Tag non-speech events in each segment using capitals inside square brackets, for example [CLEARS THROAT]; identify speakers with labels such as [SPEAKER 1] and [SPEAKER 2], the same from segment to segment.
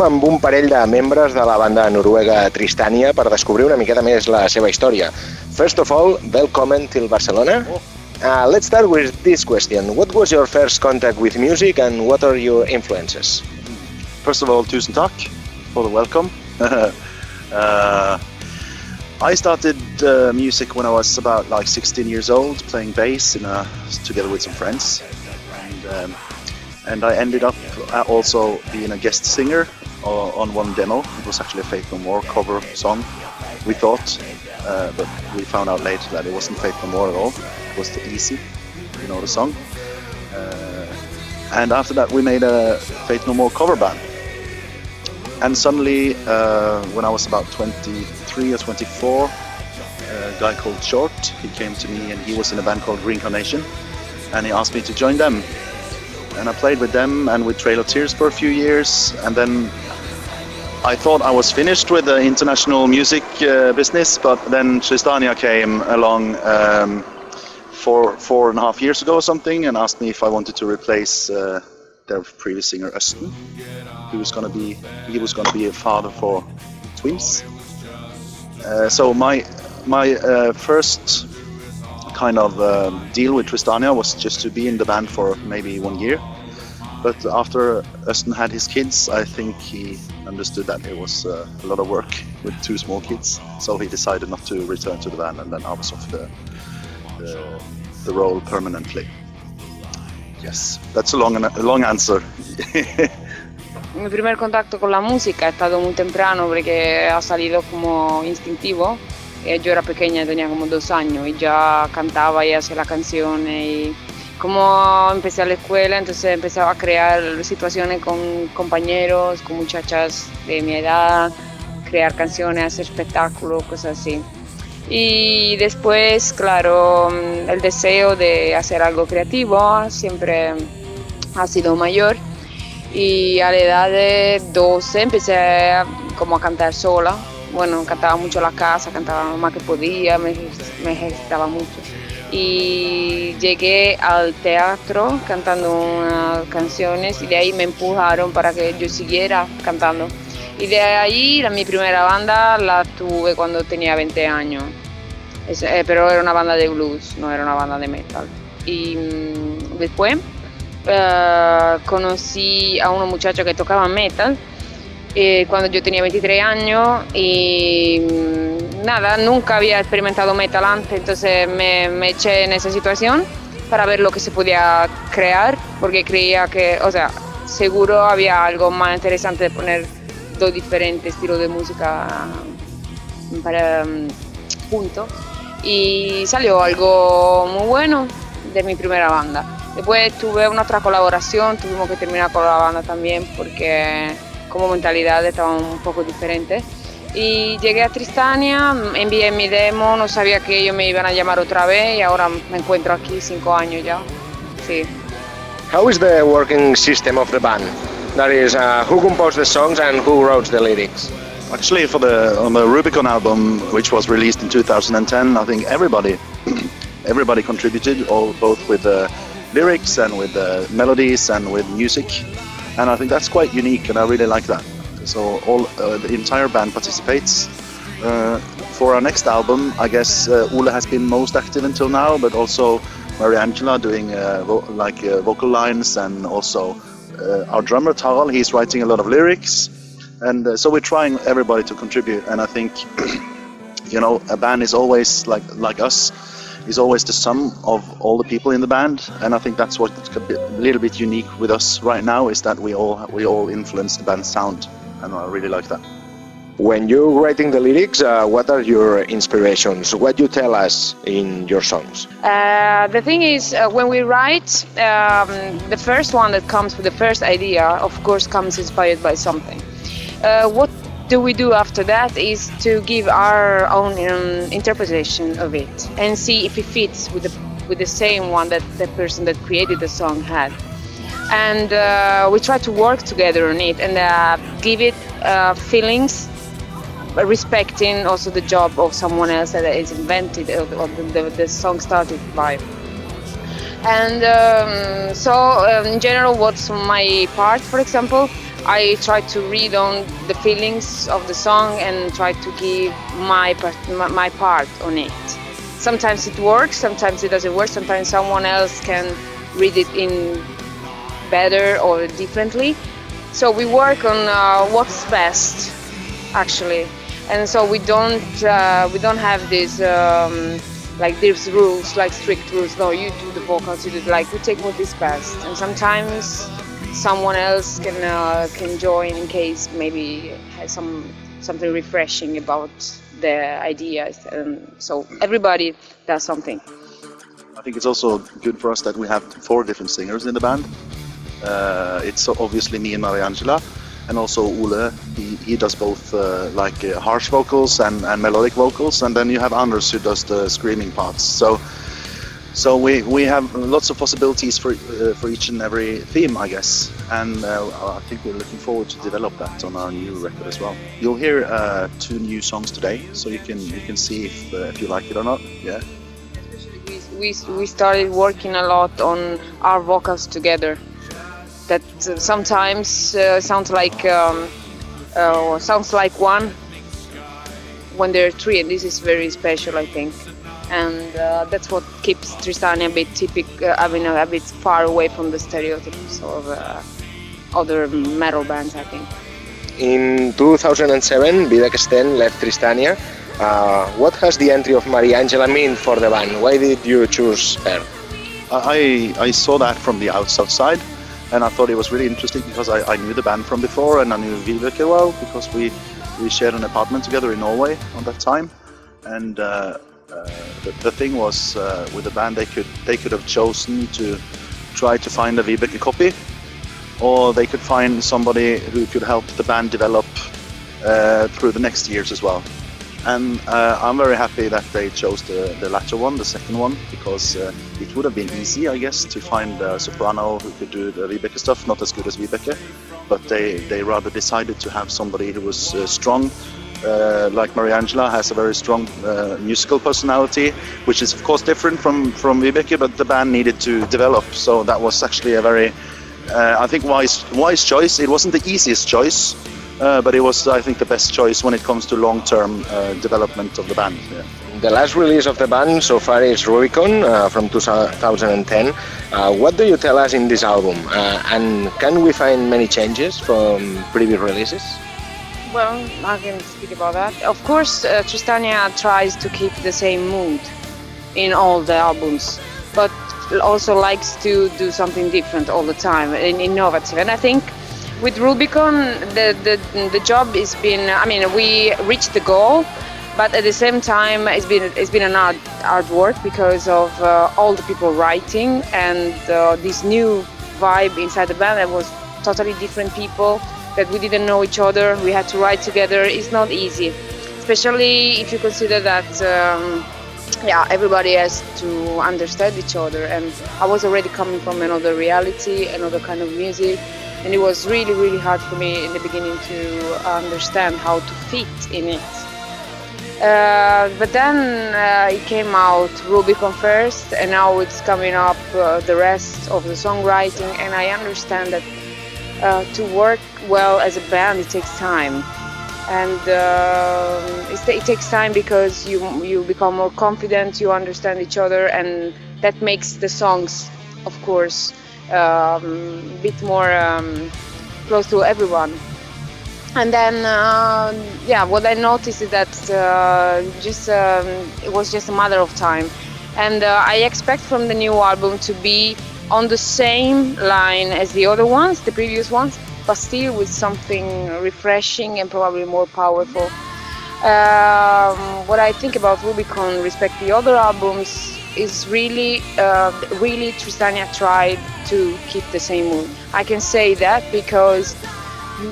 [SPEAKER 1] Trobem amb un parell de membres de la banda noruega Tristania per descobrir una miqueta més la seva història. First of all, welcome till Barcelona. Uh, let's start with this question. What was your first contact with music and what are your influences?
[SPEAKER 2] First of all, tusen takk for the welcome. [LAUGHS] uh, I started uh, music when I was about like 16 years old, playing bass in a, together with some friends. And, um, and I ended up uh, also being a guest singer on one demo. It was actually a Faith No More cover song, we thought, uh, but we found out later that it wasn't Faith No More at all. It was the Easy, you know the song. Uh, and after that, we made a Faith No More cover band. And suddenly, uh, when I was about 23 or 24, a guy called Tchort, he came to me and he was in a band called Green Carnation, and he asked me to join them and I played with them and with Trail of Tears for a few years, and then I thought I was finished with the international music uh, business, but then Tristania came along um, four four and a half years ago or something, and asked me if I wanted to replace uh, their previous singer Östen, who was to be he was going to be a father for twins. Uh, so my my uh, first kind of uh, deal with Tristania was just to be in the band for maybe one year. But after Östen had his kids, I think he understood that it was uh, a lot of work with two small kids. So he decided not to return to the band, and then I was off the, the, the role permanently. Yes, that's a long, a long answer. [LAUGHS]
[SPEAKER 3] Mi primer contacto con la música è stato muy temprano porque ha salido como instintivo yo era pequeña, tenía como dos años y ya cantaba y hacía la canción y como empecé a la escuela, entonces empezaba a crear situaciones con compañeros, con muchachas de mi edad, crear canciones, hacer espectáculos, cosas así. Y después, claro, el deseo de hacer algo creativo siempre ha sido mayor. Y a la edad de 12 empecé como a cantar sola, bueno, cantaba mucho la casa, cantaba lo más que podía, me, me ejercitaba mucho. Y llegué al teatro cantando unas canciones y de ahí me empujaron para que yo siguiera cantando. Y de ahí mi primera banda la tuve cuando tenía 20 años, eh, pero era una banda de blues, no era una banda de metal. Y mm, después uh, conocí a unos muchachos que tocaban metal eh, cuando yo tenía 23 años y mm, nada, nunca había experimentado metal antes, entonces me, me, eché en esa situación para ver lo que se podía crear, porque creía que, o sea, seguro había algo más interesante de poner dos diferentes estilos de música para um, juntos y salió algo muy bueno de mi primera banda. Después tuve una otra colaboración, tuvimos que terminar con la banda también porque como mentalidad estaban un poco diferentes. Y llegué a Tristania, envié mi demo, no sabía que ellos me iban a llamar otra vez y ahora me encuentro aquí cinco años ya. Sí.
[SPEAKER 1] How is the working system of the band? That is, uh, who composed the songs and who wrote the lyrics?
[SPEAKER 2] Actually, for the on the Rubicon album, which was released in 2010, I think everybody, [CLEARS THROAT] everybody contributed, all both with the lyrics and with the melodies and with music and I think that's quite unique, and I really like that. So all uh, the entire band participates. Uh, for our next album, I guess uh, has been most active until now, but also Mariangela doing uh, vo- like uh, vocal lines, and also uh, our drummer Tarald, he's writing a lot of lyrics, and so we're trying everybody to contribute. And I think, [CLEARS THROAT] you know, a band is always like like us is always the sum of all the people in the band, and I think that's what's a, little bit unique with us right now is that we all we all influence the band's sound, and I really like that.
[SPEAKER 1] When you're writing the lyrics, uh, what are your inspirations? What do you tell us in your songs?
[SPEAKER 3] Uh, the thing is, uh, when we write, um, the first one that comes with the first idea, of course, comes inspired by something. Uh, what do we do after that is to give our own um, interpretation of it and see if it fits with the with the same one that the person that created the song had. And uh, we try to work together on it and uh, give it uh, feelings respecting also the job of someone else that is invented or the, the, the song started by. And um, so um, in general what's my part for example i try to read on the feelings of the song and try to give my part, my part on it. Sometimes it works sometimes it doesn't work. Sometimes someone else can read it in better or differently. So we work on uh, what's best actually. And so we don't uh, we don't have this um, like there's rules like strict rules. No you do the vocals you do like we take what is best. And sometimes someone else can uh, can join in case maybe has some something refreshing about the ideas and so everybody does something.
[SPEAKER 2] I think it's also good for us that we have four different singers in the band. Uh, it's obviously me and mariangela and also Ole, he, he does both uh, like uh, harsh vocals and, and melodic vocals, and then you have Anders who does the screaming parts. So, so we, we have lots of possibilities for uh, for each and every theme, I guess, and uh, I think we're looking forward to develop that on our new record as well. You'll hear uh, two new songs today, so you can you can see if uh, if you like it or not. Yeah.
[SPEAKER 3] We, we started working a lot on our vocals together that sometimes uh, sounds like um, uh, sounds like one when there are three, and this is very special, I think. And uh, that's what keeps Tristania a bit typical, I mean, a bit far away from the stereotypes of uh, other metal bands, I think.
[SPEAKER 1] In 2007, Vibeke Stene left Tristania. Uh, what has the entry of Mariangela mean for the band? Why did you choose her?
[SPEAKER 2] I, I saw that from the outside and I thought it was really interesting because I, I knew the band from before and I knew Vibeke well because we we shared an apartment together in Norway on that time, and uh, uh, the, the, thing was uh, with the band they could they could have chosen to try to find a Vibeke copy, or they could find somebody who could help the band develop uh, through the next years as well. And uh, I'm very happy that they chose the, the latter one, the second one, because uh, it would have been easy, I guess, to find a soprano who could do the Vibeke stuff, not as good as Vibeke, but they, they rather decided to have somebody who was uh, strong, uh, like Mariangela has a very strong uh, musical personality, which is of course different from, from Vibeke, but the band needed to develop, so that was actually a very, uh, I think, wise, wise choice. It wasn't the easiest choice, uh, but it was, I think, the best choice when it comes to long-term uh, development of the band. Yeah.
[SPEAKER 1] The last release of the band so far is Rubicon from 2010. Uh, what do you tell us in this album? And can we find many changes from previous releases?
[SPEAKER 3] Well, I can speak about that. Of course, uh, Tristania tries to keep the same mood in all the albums, but also likes to do something different all the time and innovative. And I think with Rubicon, the, the, the job has been, I mean, we reached the goal, but at the same time, it's been, it's been an hard, hard work because of uh, all the people writing and uh, this new vibe inside the band that was totally different people that we didn't know each other. We had to write together. It's not easy, especially if you consider that. Um, yeah, everybody has to understand each other, and I was already coming from another reality, another kind of music, and it was really really hard for me in the beginning to understand how to fit in it uh, but then uh, it came out Rubicon first and now it's coming up uh, the rest of the songwriting and I understand that uh, to work well as a band it takes time and uh, it takes time because you you become more confident you understand each other and that makes the songs of course um, bit more um, close to everyone. And then, uh, yeah, what I noticed is that uh, just um, it was just a matter of time, and uh, I expect from the new album to be on the same line as the other ones, the previous ones, but still with something refreshing and probably more powerful. Um, what I think about Rubicon respect the other albums is really, uh, really Tristania tried to keep the same mood. I can say that because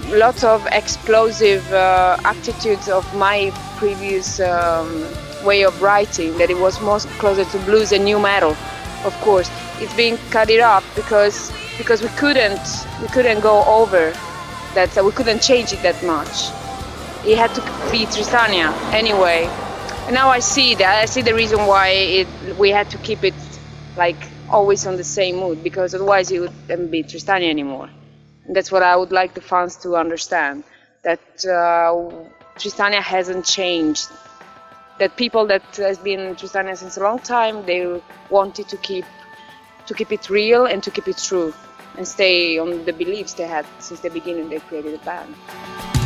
[SPEAKER 4] lots of explosive uh, attitudes of my previous um, way of writing that it was more closer to blues and new metal of course it's being cut it up because because we couldn't we couldn't go over that so we couldn't change it that much. It had to be Tristania anyway and now I see that I see the reason why it we had to keep it like always on the same mood because otherwise it wouldn't be Tristania anymore. And that's what I would like the fans to understand that uh, Tristania hasn't changed that people that has been Tristania since a long time they wanted to keep to keep it real and to keep it true and stay on the beliefs they had since the beginning they created the band.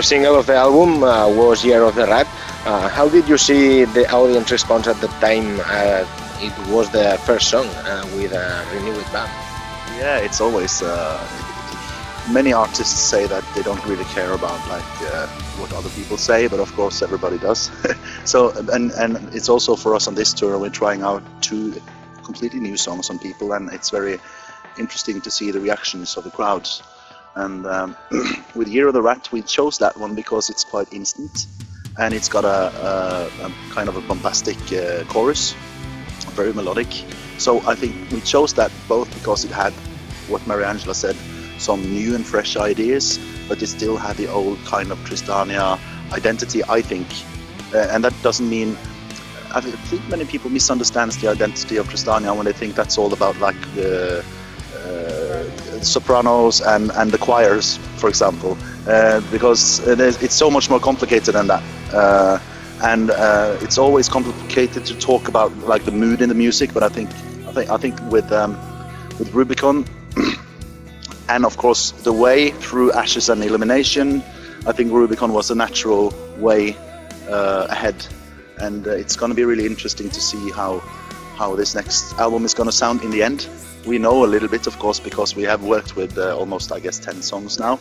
[SPEAKER 1] First single of the album uh, was Year of the Rat. Uh, how did you see the audience response at the time? Uh, it was the first song uh, with a renewed band.
[SPEAKER 2] Yeah, it's always. Uh, many artists say that they don't really care about like uh, what other people say, but of course everybody does. [LAUGHS] so and and it's also for us on this tour we're trying out two completely new songs on people, and it's very interesting to see the reactions of the crowds. And um, [CLEARS THROAT] with Year of the Rat, we chose that one because it's quite instant, and it's got a, a, a kind of a bombastic uh, chorus, very melodic. So I think we chose that both because it had what Mariangela said, some new and fresh ideas, but it still had the old kind of Tristania identity, I think. Uh, and that doesn't mean I think many people misunderstands the identity of Tristania when they think that's all about like the uh, sopranos and, and the choirs, for example, uh, because it is, it's so much more complicated than that. Uh, and uh, it's always complicated to talk about like the mood in the music, but I think I think I think with um, with Rubicon [CLEARS THROAT] and of course the way through Ashes and Illumination, I think Rubicon was a natural way uh, ahead and uh, it's going to be really interesting to see how how this next album is going to sound in the end. We know a little bit, of course, because we have worked with uh, almost, I guess, 10 songs now.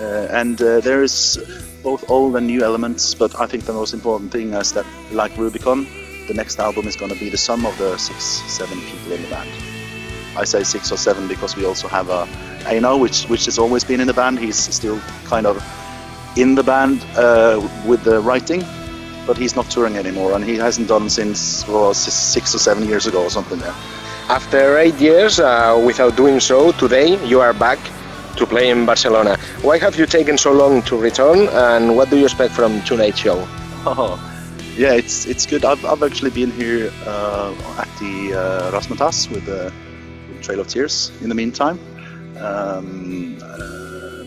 [SPEAKER 2] Uh, and uh, there's both old and new elements, but I think the most important thing is that, like Rubicon, the next album is going to be the sum of the six, seven people in the band. I say six or seven because we also have a Einar, which which has always been in the band. He's still kind of in the band uh, with the writing, but he's not touring anymore, and he hasn't done since well, six or seven years ago or something there.
[SPEAKER 1] After eight years uh, without doing so, today you are back to play in Barcelona. Why have you taken so long to return, and what do you expect from tonight's show?
[SPEAKER 2] Oh, yeah, it's it's good. I've, I've actually been here uh, at the uh, Razzmatazz with the Trail of Tears in the meantime. Um, um,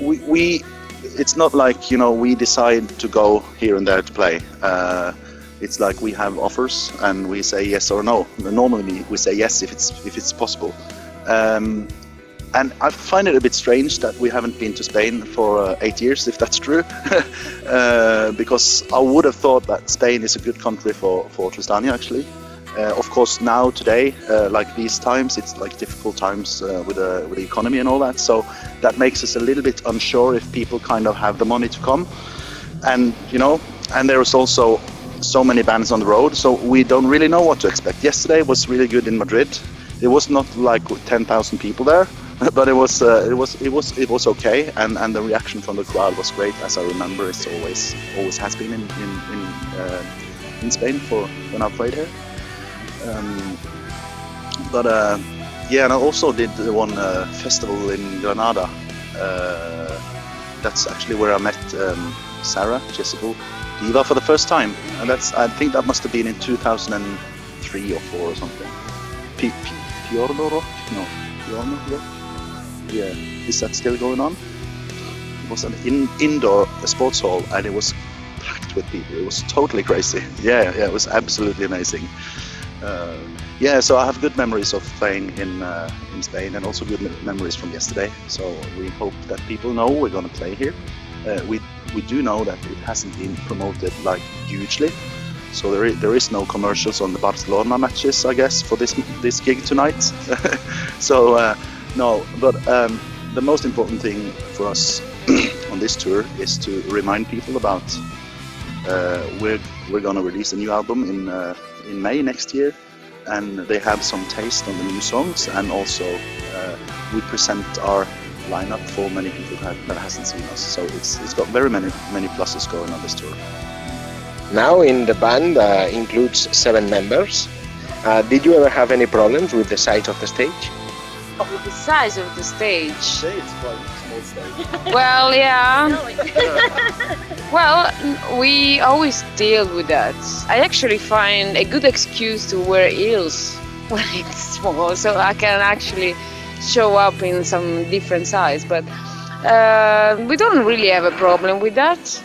[SPEAKER 2] we, we it's not like you know we decide to go here and there to play. Uh, it's like we have offers and we say yes or no. Normally we say yes if it's if it's possible. Um, and I find it a bit strange that we haven't been to Spain for uh, eight years, if that's true, [LAUGHS] uh, because I would have thought that Spain is a good country for for Tristania actually. Uh, of course, now today, uh, like these times, it's like difficult times uh, with the with the economy and all that. So that makes us a little bit unsure if people kind of have the money to come. And you know, and there is also so many bands on the road, so we don't really know what to expect. Yesterday was really good in Madrid. It was not like 10,000 people there, [LAUGHS] but it was uh, it was it was it was okay, and, and the reaction from the crowd was great. As I remember, it's always always has been in in in, uh, in Spain for when I played here. Um, but uh, yeah, and I also did one uh, festival in Granada. Uh, that's actually where I met um, Sarah Jezebel Deva for the first time, and that's I think that must have been in 2003 or four or something. P- P- Piorno Rock? No, Piorno Rock. Yeah, is that still going on? It was an in- indoor sports hall, and it was packed with people. It was totally crazy. [LAUGHS] Yeah, yeah, it was absolutely amazing uh, yeah, so I have good memories of playing in uh, in Spain and also good memories from yesterday. So we hope that people know we're going to play here. Uh, we we do know that it hasn't been promoted like hugely, so there is, there is no commercials on the Barcelona matches, I guess, for this this gig tonight. [LAUGHS] so uh, no, but um, the most important thing for us [CLEARS THROAT] on this tour is to remind people about uh, we're we're going to release a new album in uh, in May next year, and they have some taste on the new songs, and also uh, we present our lineup for many people that, that hasn't seen us. So it's it's got very many many pluses going on this tour.
[SPEAKER 1] Now in the band uh, includes seven members. Uh, did you ever have any problems with the size of the stage?
[SPEAKER 3] With the size of the stage.
[SPEAKER 2] It's quite small stage.
[SPEAKER 3] Well, yeah. [LAUGHS] [LAUGHS] well, we always deal with that. I actually find a good excuse to wear heels [LAUGHS] when it's small, so I can actually show up in some different size. But uh, we don't really have a problem with that.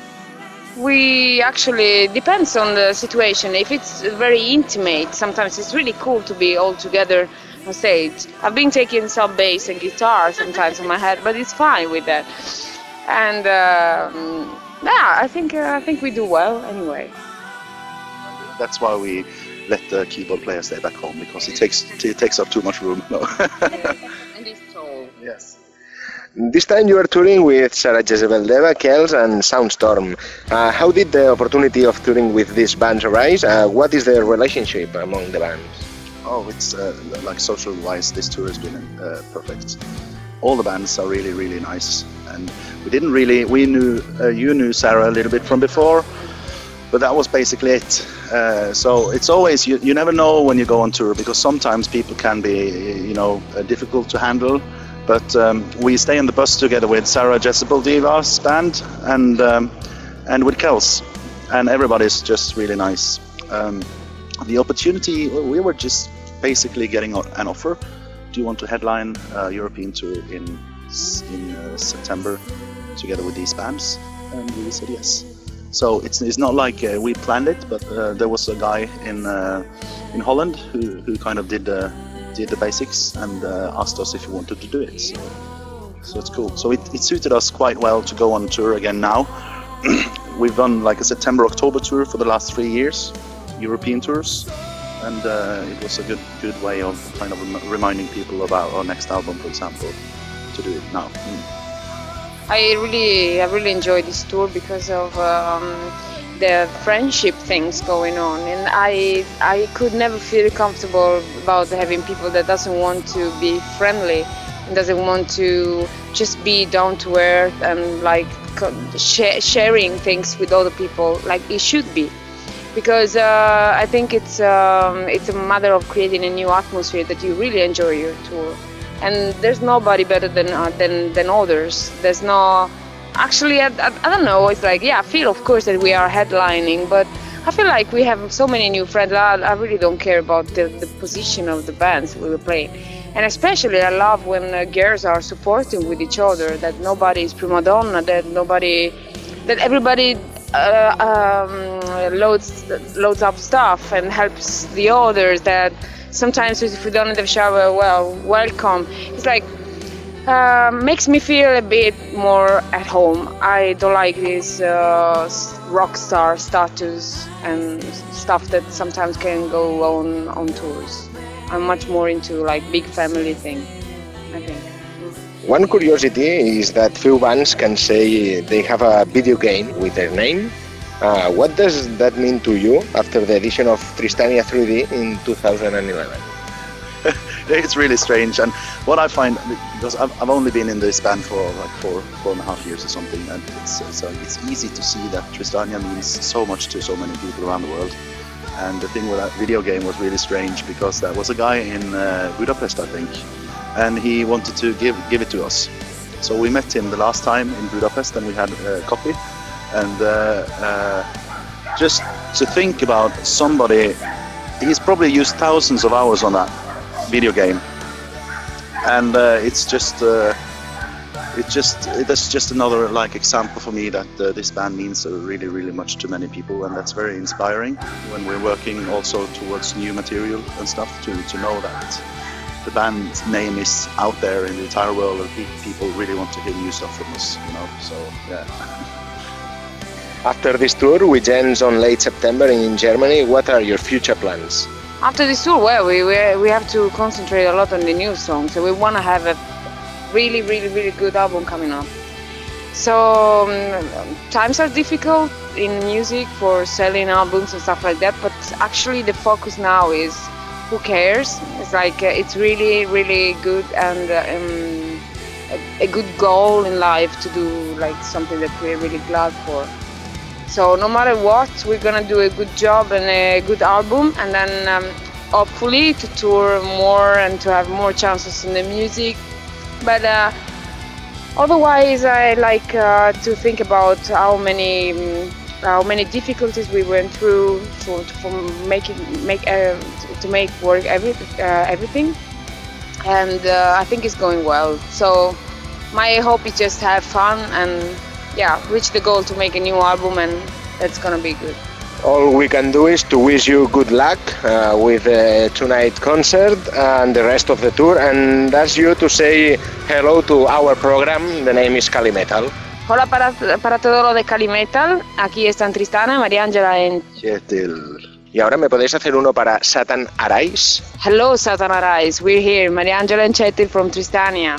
[SPEAKER 3] We actually depends on the situation. If it's very intimate, sometimes it's really cool to be all together on stage. I've been taking some bass and guitar sometimes on my head, but it's fine with that. And um, yeah, I think uh, I think we do well anyway.
[SPEAKER 2] That's why we let the keyboard player stay back home because it takes it takes up too much room. No. [LAUGHS]
[SPEAKER 3] and it's tall.
[SPEAKER 2] yes.
[SPEAKER 1] This time you are touring with Sarah Jezebel Deva, Kells, and Soundstorm. Uh, how did the opportunity of touring with these bands arise? Uh, what is the relationship among the bands?
[SPEAKER 2] oh, it's uh, like social-wise, this tour has been uh, perfect. All the bands are really, really nice, and we didn't really. We knew uh, you knew Sarah a little bit from before, but that was basically it. Uh, so it's always you, you never know when you go on tour because sometimes people can be you know uh, difficult to handle. But um, we stay on the bus together with Sarah Jezebel Deva's band and um, and with Kells, and everybody's just really nice. Um, the opportunity we were just basically getting an offer. Do you want to headline a European tour in in uh, September together with these bands? And we said yes. So it's, it's not like uh, we planned it, but uh, there was a guy in uh, in Holland who, who kind of did the did the basics and uh, asked us if we wanted to do it. So, so it's cool. So it, it suited us quite well to go on tour again now. [CLEARS THROAT] We've done like a September October tour for the last three years, European tours, and uh, it was a good good way of kind of reminding people about our next album, for example, to do it now. Mm.
[SPEAKER 3] I really, I really enjoyed this tour because of um, the friendship things going on, and I, I could never feel comfortable about having people that doesn't want to be friendly, and doesn't want to just be down to earth and like sharing things with other people like it should be because uh, I think it's um, it's a matter of creating a new atmosphere that you really enjoy your tour and there's nobody better than uh, than than others. There's no actually I, I, I, don't know. It's like yeah, I feel of course that we are headlining, but I feel like we have so many new friends. I, I really don't care about the, the position of the bands we were playing. And especially, I love when uh, girls are supporting with each other. That nobody is prima donna. That nobody, that everybody loads loads up stuff and helps the others. That sometimes if we don't have shower, well, welcome. It's like uh, makes me feel a bit more at home. I don't like this uh, rock star status and stuff that sometimes can go on on tours. I'm much more into like big family thing. I think.
[SPEAKER 1] One curiosity is that few bands can say they have a video game with their name uh, what does that mean to you after the edition of Tristania 3D in 2011? [LAUGHS]
[SPEAKER 2] it's really strange, and what I find because I've, I've only been in this band for like four four and a half years or something, and it's so it's easy to see that Tristania means so much to so many people around the world. And the thing with that video game was really strange because there was a guy in uh, Budapest, I think, and he wanted to give give it to us. So we met him the last time in Budapest, and we had a copy and uh, uh, just to think about somebody he's probably used thousands of hours on that video game. And uh, it's just it just that's just another like example for me that uh, this band means really really much to many people. And that's very inspiring when we're working also towards new material and stuff to, to know that the band name is out there in the entire world and people really want to hear new stuff from us you know? So yeah [LAUGHS]
[SPEAKER 1] After this tour, which ends on late September in Germany, what are your future plans?
[SPEAKER 3] After this tour, well, we, we, we have to concentrate a lot on the new songs. So we want to have a really, really, really good album coming up. So um, times are difficult in music for selling albums and stuff like that, but actually the focus now is who cares? It's like uh, it's really, really good and uh, um, a, a good goal in life to do like something that we're really glad for. So no matter what, we're gonna do a good job and a good album, and then um, hopefully to tour more and to have more chances in the music. But uh, otherwise, I like uh, to think about how many um, how many difficulties we went through for, for making make uh, to make work every, uh, everything, and uh, I think it's going well. So my hope is just have fun and yeah, reach the goal to make a new album, and that's gonna be good.
[SPEAKER 1] All we can do is to wish you good luck uh, with the tonight concert and the rest of the tour, and ask you to say hello to our program. The name is Kalimetal.
[SPEAKER 3] Hola para, para todo lo de Kalimetal. Aquí están Tristania, María Ángela en
[SPEAKER 1] Kjetil. Y ahora me podéis hacer uno para Satan Arise.
[SPEAKER 3] Hello Satan Arise, we're here, Mariangela and Kjetil from Tristania.